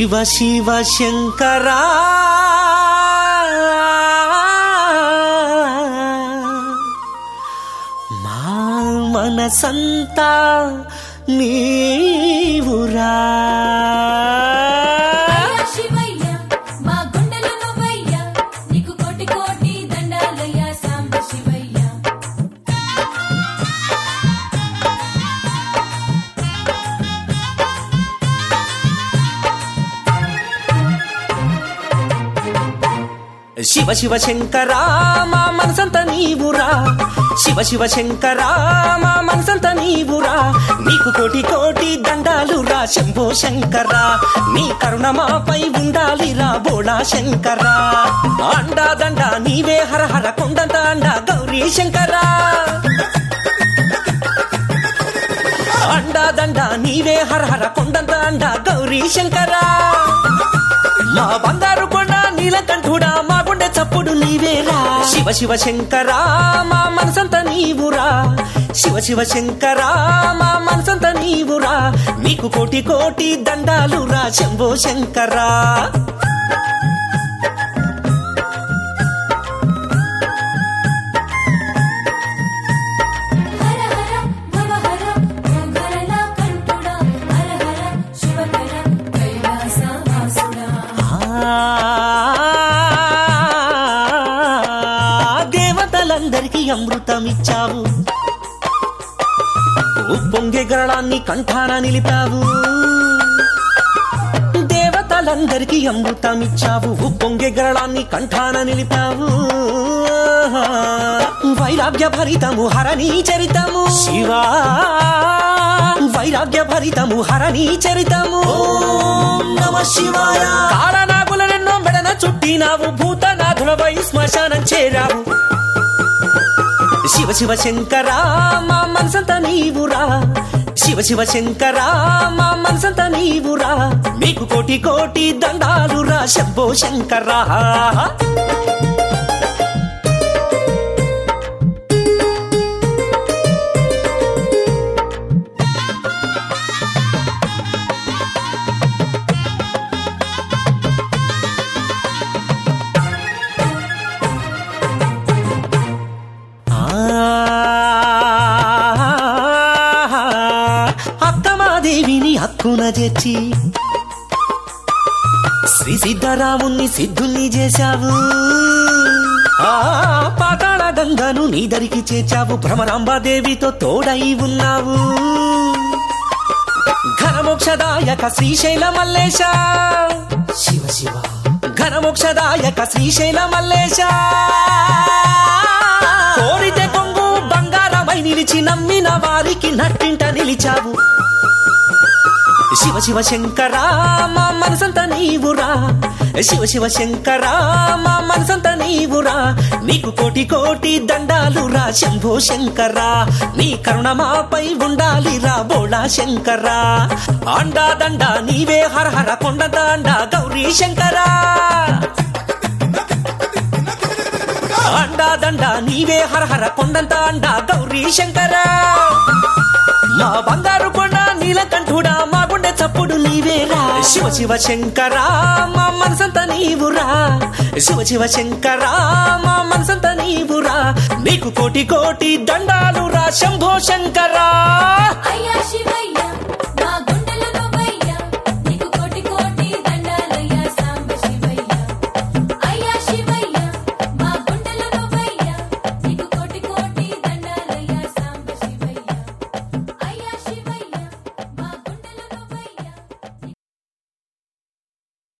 శివ శివ శంకరా. మా మనసంతా నీవురా. శివ శివ శంకరా మా మనసంతా నీవురా. శివ శివ శంకరా మా మనసంతా నీవురా. నీకు కోటి కోటి దండాలురా శంభో శంకరా. నీ కరుణ మాపై ఉండాలిరా బోళా శంకరా. అండా దండ నీవే హర హర కొండంత అండ గౌరీ శంకరా. అండా దండ నీవే హర హర కొండంత అండ గౌరీ శంకరా. మా బంగారు కొండ నీలకంఠుడా మా గుండె చప్పుడు నీవేరా. శివ శివ శంకరా మా మనసంతా నీవురా. శివ శివ శంకరా మా మనసంత నీవురా. నీకు కోటి కోటి దండాలురా శంభో శంకరా. దేవతలందరికీ అమృతం ఇచ్చావు ఉప్పొంగే గరళాన్ని కంఠాన నిలిపావు. దేవతలందరికీ అమృతం ఇచ్చావు ఉప్పొంగే గరళాన్ని కంఠాన నిలిపావు. వైరాగ్య భరితము హరణీ చరితము. శివా. వైరాగ్య భరితము హరణీ చరితము. నమ శివాయ. కారణాగులనెన్నో మెడన చుట్టినావు. భూతనాథులపై శ్మశానం చేరావు. శివ శివ శంకరా మా మనసంతా నీవురా శివ శివ శంకరా మా మనసంతా నీవురా మీకు కోటి కోటి దండాలురా శంభో శంకరా. అక్కమాదేవిని హక్కున చేర్చి శ్రీ సిద్ధరాముణ్ణి సిద్ధుల్ని చేశావు. పాతాళ గంగను నీ దరికి చేర్చావు. భ్రమరాంబాదేవితో తోడై ఉన్నావు. ఘనమోక్షదాయక శ్రీశైల మల్లేశ. శివ శివ. ఘనమోక్షదాయక శ్రీశైల మల్లేశ. కోరితే కొంగు బంగారమై నిలిచి నమ్మిన వారికి నట్టింట నిలిచావు. శివ శివ శంకర మా మనసంతా నీవురా శివ శివ శంకర మా మనసంతా నీవురా నీకు కోటి కోటి దండాలురా శంభో శంకరా. నీ కరుణ మాపై ఉండాలిరా బోళా శంకరా. అండా దండ నీవే హర హర కొండ దండ గౌరీ శంకరా. అండా దండ నీవే హర హర కొండంత అండ గౌరీ శంకరా. నా బంగారు కొండ నీలకంఠుడా మా గుండె చప్పుడు నీవేరా శివ శివ శంకరా మా మనసంతా నీవురా శివ శివ శంకరా మా మనసంతా నీవురా నీకు కోటి కోటి దండాలురా శంభో శంకరా. అయ్యా శివయ్యా.